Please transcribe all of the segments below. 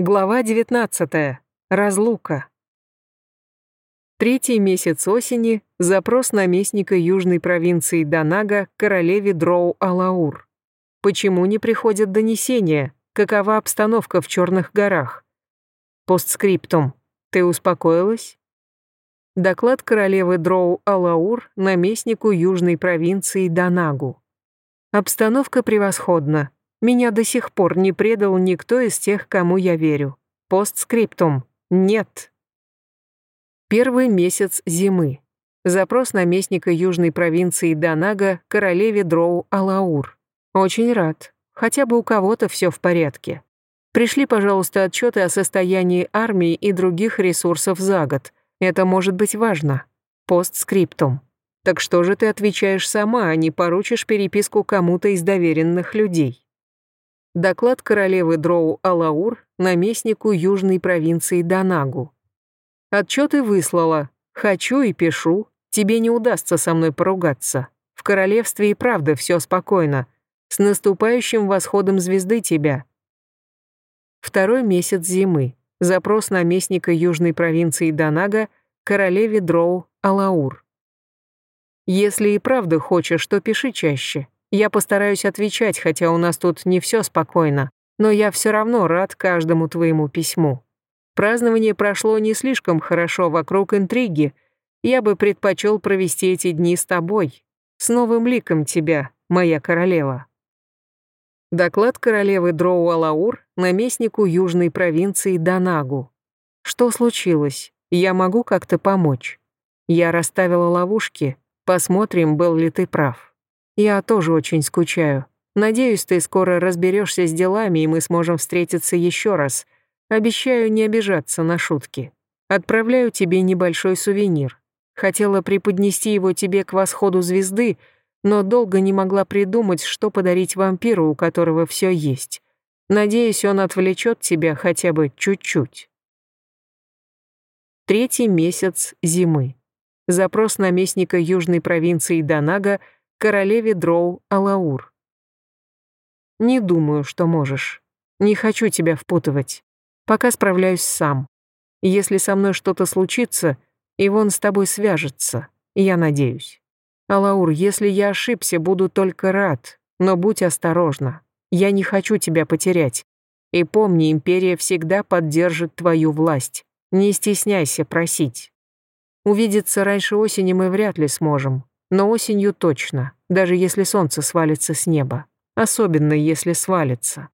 Глава 19. Разлука. Третий месяц осени. Запрос наместника южной провинции Данага королеве Дроу-Алаур. Почему не приходят донесения? Какова обстановка в Черных горах? Постскриптум. Ты успокоилась? Доклад королевы Дроу-Алаур наместнику южной провинции Данагу. Обстановка превосходна. Меня до сих пор не предал никто из тех, кому я верю. Постскриптум. Нет. Первый месяц зимы. Запрос наместника южной провинции Данага королеве Дроу Алаур. Очень рад. Хотя бы у кого-то все в порядке. Пришли, пожалуйста, отчеты о состоянии армии и других ресурсов за год. Это может быть важно. Постскриптум. Так что же ты отвечаешь сама, а не поручишь переписку кому-то из доверенных людей? Доклад королевы Дроу Алаур наместнику южной провинции Данагу. Отчеты выслала. Хочу и пишу. Тебе не удастся со мной поругаться. В королевстве и правда все спокойно. С наступающим восходом звезды тебя. Второй месяц зимы. Запрос наместника южной провинции Данага королеве Дроу Алаур. Если и правда хочешь, то пиши чаще. Я постараюсь отвечать, хотя у нас тут не все спокойно, но я все равно рад каждому твоему письму. Празднование прошло не слишком хорошо вокруг интриги. Я бы предпочел провести эти дни с тобой. С новым ликом тебя, моя королева. Доклад королевы Дроу-Алаур наместнику южной провинции Данагу. Что случилось? Я могу как-то помочь? Я расставила ловушки. Посмотрим, был ли ты прав. Я тоже очень скучаю. Надеюсь, ты скоро разберешься с делами, и мы сможем встретиться еще раз. Обещаю не обижаться на шутки. Отправляю тебе небольшой сувенир. Хотела преподнести его тебе к восходу звезды, но долго не могла придумать, что подарить вампиру, у которого все есть. Надеюсь, он отвлечет тебя хотя бы чуть-чуть. Третий месяц зимы. Запрос наместника южной провинции Данага королеве Дроу Алаур. Не думаю, что можешь. Не хочу тебя впутывать. Пока справляюсь сам. Если со мной что-то случится, Ивон с тобой свяжется, я надеюсь. Алаур, если я ошибся, буду только рад, но будь осторожна. Я не хочу тебя потерять. И помни, империя всегда поддержит твою власть. Не стесняйся просить. Увидеться раньше осени мы вряд ли сможем, но осенью точно, даже если солнце свалится с неба. Особенно если свалится.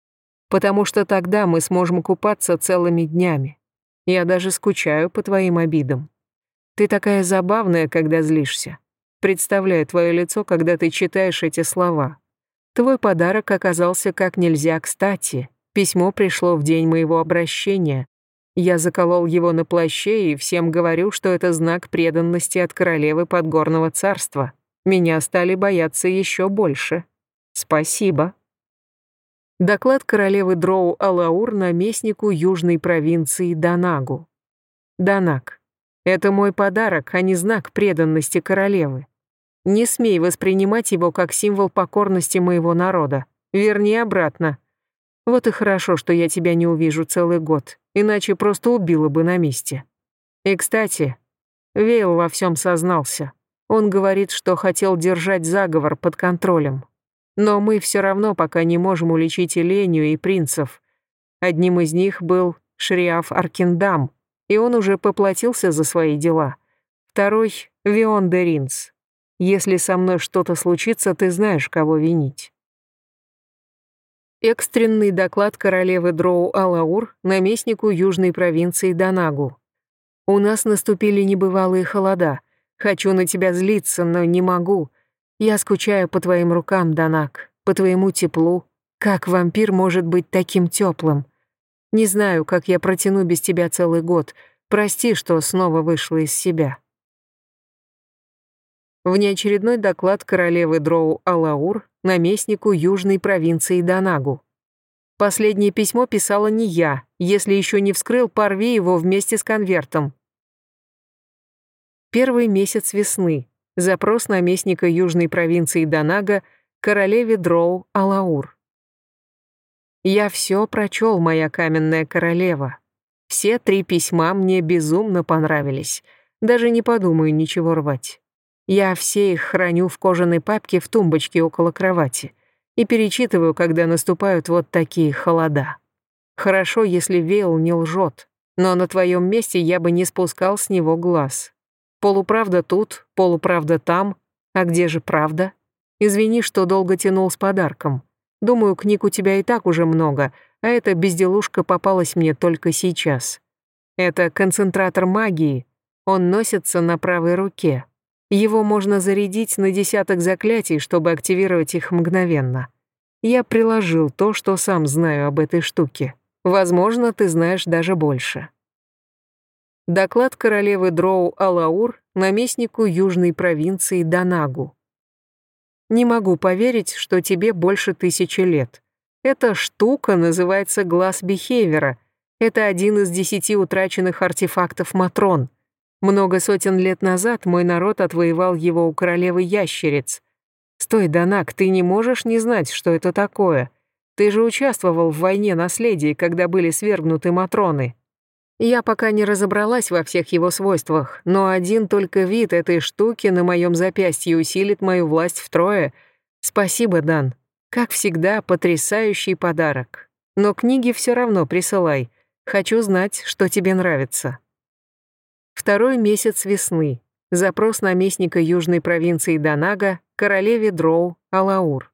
Потому что тогда мы сможем купаться целыми днями. Я даже скучаю по твоим обидам. Ты такая забавная, когда злишься. Представляю твое лицо, когда ты читаешь эти слова. Твой подарок оказался как нельзя кстати. Письмо пришло в день моего обращения. Я заколол его на плаще и всем говорю, что это знак преданности от королевы Подгорного царства. Меня стали бояться еще больше. Спасибо. Доклад королевы Дроу Алаур наместнику южной провинции Данагу. Данаг. Это мой подарок, а не знак преданности королевы. Не смей воспринимать его как символ покорности моего народа. Верни обратно. Вот и хорошо, что я тебя не увижу целый год, иначе просто убила бы на месте. И, кстати, Вейл во всем сознался. Он говорит, что хотел держать заговор под контролем. Но мы все равно пока не можем уличить Элению и принцев. Одним из них был Шриаф Аркиндам, и он уже поплатился за свои дела. Второй — Вион де Ринс. Если со мной что-то случится, ты знаешь, кого винить. Экстренный доклад королевы Дроу Алаур наместнику южной провинции Данагу. У нас наступили небывалые холода — Хочу на тебя злиться, но не могу. Я скучаю по твоим рукам, Данак, по твоему теплу. Как вампир может быть таким теплым? Не знаю, как я протяну без тебя целый год. Прости, что снова вышла из себя. Внеочередной доклад королевы Дроу Алаур наместнику южной провинции Данагу. Последнее письмо писала не я, если еще не вскрыл, порви его вместе с конвертом. Первый месяц весны. Запрос наместника южной провинции Данага королеве Дроу Алаур. Я все прочел, моя каменная королева. Все три письма мне безумно понравились. Даже не подумаю ничего рвать. Я все их храню в кожаной папке в тумбочке около кровати и перечитываю, когда наступают вот такие холода. Хорошо, если Вейл не лжет, но на твоем месте я бы не спускал с него глаз. Полуправда тут, полуправда там, а где же правда? Извини, что долго тянул с подарком. Думаю, книг у тебя и так уже много, а эта безделушка попалась мне только сейчас. Это концентратор магии. Он носится на правой руке. Его можно зарядить на десяток заклятий, чтобы активировать их мгновенно. Я приложил то, что сам знаю об этой штуке. Возможно, ты знаешь даже больше. Доклад королевы Дроу Алаур наместнику южной провинции Данагу. Не могу поверить, что тебе больше тысячи лет. Эта штука называется глаз Бихевера. Это один из десяти утраченных артефактов Матрон. Много сотен лет назад мой народ отвоевал его у королевы ящериц. Стой, Данак, ты не можешь не знать, что это такое. Ты же участвовал в войне наследия, когда были свергнуты Матроны. Я пока не разобралась во всех его свойствах, но один только вид этой штуки на моем запястье усилит мою власть втрое. Спасибо, Дан. Как всегда, потрясающий подарок. Но книги все равно присылай. Хочу знать, что тебе нравится. Второй месяц весны. Запрос наместника южной провинции Данага, королеве Дроу, Алаур.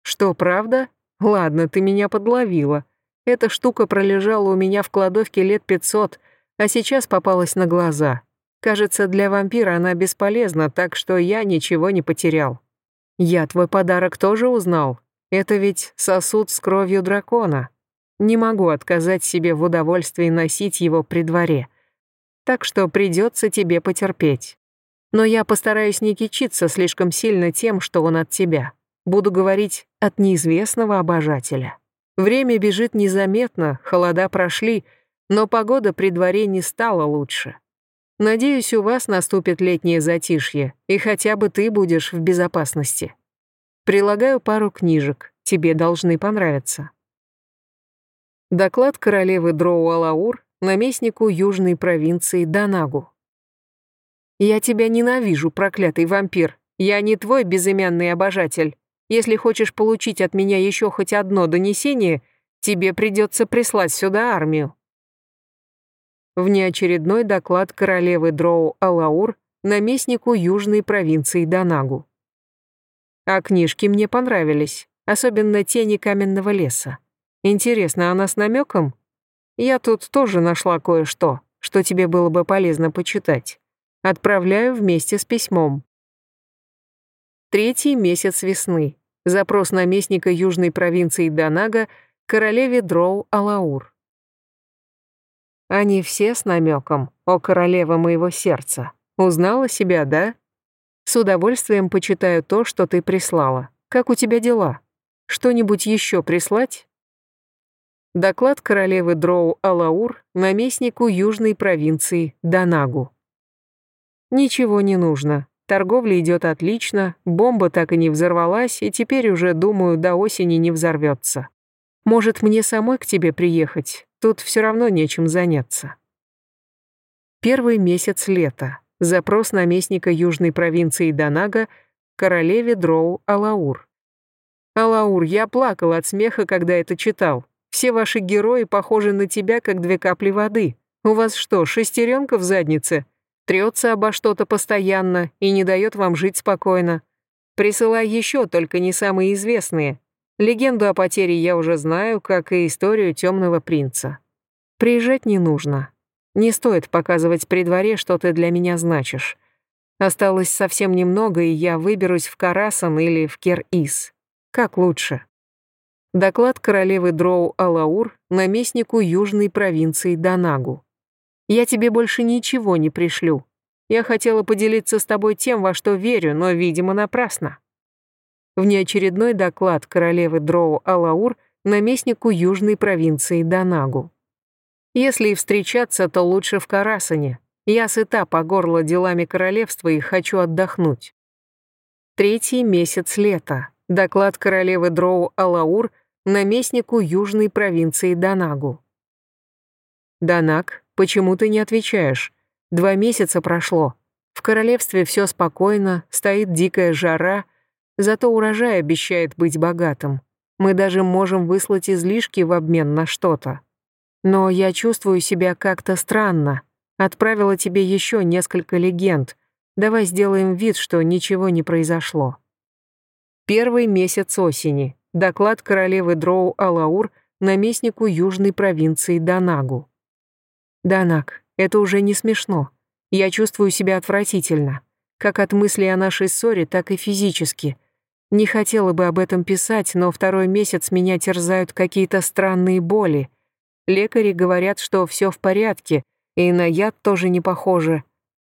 Что, правда? Ладно, ты меня подловила. Эта штука пролежала у меня в кладовке лет пятьсот, а сейчас попалась на глаза. Кажется, для вампира она бесполезна, так что я ничего не потерял. Я твой подарок тоже узнал. Это ведь сосуд с кровью дракона. Не могу отказать себе в удовольствии носить его при дворе. Так что придется тебе потерпеть. Но я постараюсь не кичиться слишком сильно тем, что он от тебя. Буду говорить от неизвестного обожателя. Время бежит незаметно, холода прошли, но погода при дворе не стала лучше. Надеюсь, у вас наступит летнее затишье, и хотя бы ты будешь в безопасности. Прилагаю пару книжек, тебе должны понравиться. Доклад королевы Дроу-Алаур наместнику южной провинции Данагу. «Я тебя ненавижу, проклятый вампир. Я не твой безымянный обожатель. Если хочешь получить от меня еще хоть одно донесение, тебе придется прислать сюда армию». Внеочередной доклад королевы Дроу Алаур наместнику южной провинции Данагу. А книжки мне понравились, особенно «Тени каменного леса». Интересно, она с намеком? Я тут тоже нашла кое-что, что тебе было бы полезно почитать. Отправляю вместе с письмом. Третий месяц весны. Запрос наместника южной провинции Данага королеве Дроу Алаур. Они все с намеком, о королева моего сердца. Узнала себя, да? С удовольствием почитаю то, что ты прислала. Как у тебя дела? Что-нибудь еще прислать? Доклад королевы Дроу Алаур наместнику южной провинции Данагу. Ничего не нужно. Торговля идет отлично, бомба так и не взорвалась, и теперь уже, думаю, до осени не взорвется. Может, мне самой к тебе приехать? Тут все равно нечем заняться. Первый месяц лета. Запрос наместника южной провинции Данага королеве Дроу Алаур. Алаур, я плакал от смеха, когда это читал. Все ваши герои похожи на тебя, как две капли воды. У вас что, шестеренка в заднице? трется обо что-то постоянно и не дает вам жить спокойно. Присылай еще, только не самые известные. Легенду о потере я уже знаю, как и историю темного принца. Приезжать не нужно. Не стоит показывать при дворе, что ты для меня значишь. Осталось совсем немного, и я выберусь в Карасан или в Кер-Ис. Как лучше. Доклад королевы Дроу Алаур наместнику южной провинции Данагу. Я тебе больше ничего не пришлю. Я хотела поделиться с тобой тем, во что верю, но, видимо, напрасно. Внеочередной доклад королевы Дроу Алаур наместнику южной провинции Данагу. Если и встречаться, то лучше в Карасане. Я сыта по горло делами королевства и хочу отдохнуть. Третий месяц лета. Доклад королевы Дроу Алаур наместнику южной провинции Данагу. Данаг, почему ты не отвечаешь? Два месяца прошло. В королевстве все спокойно, стоит дикая жара, зато урожай обещает быть богатым. Мы даже можем выслать излишки в обмен на что-то. Но я чувствую себя как-то странно. Отправила тебе еще несколько легенд. Давай сделаем вид, что ничего не произошло. Первый месяц осени. Доклад королевы Дроу Алаур наместнику южной провинции Данагу. Данаг, это уже не смешно. Я чувствую себя отвратительно. Как от мысли о нашей ссоре, так и физически. Не хотела бы об этом писать, но второй месяц меня терзают какие-то странные боли. Лекари говорят, что все в порядке, и на яд тоже не похоже.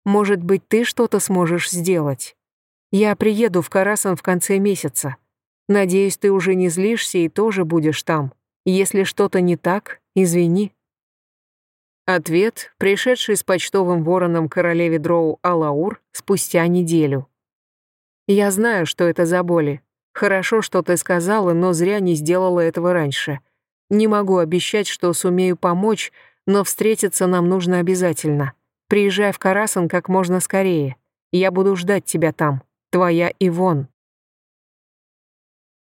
Может быть, ты что-то сможешь сделать? Я приеду в Карасан в конце месяца. Надеюсь, ты уже не злишься и тоже будешь там. Если что-то не так, извини. Ответ, пришедший с почтовым вороном королеве Дроу Алаур спустя неделю. «Я знаю, что это за боли. Хорошо, что ты сказала, но зря не сделала этого раньше. Не могу обещать, что сумею помочь, но встретиться нам нужно обязательно. Приезжай в Карасан как можно скорее. Я буду ждать тебя там. Твоя Ивон».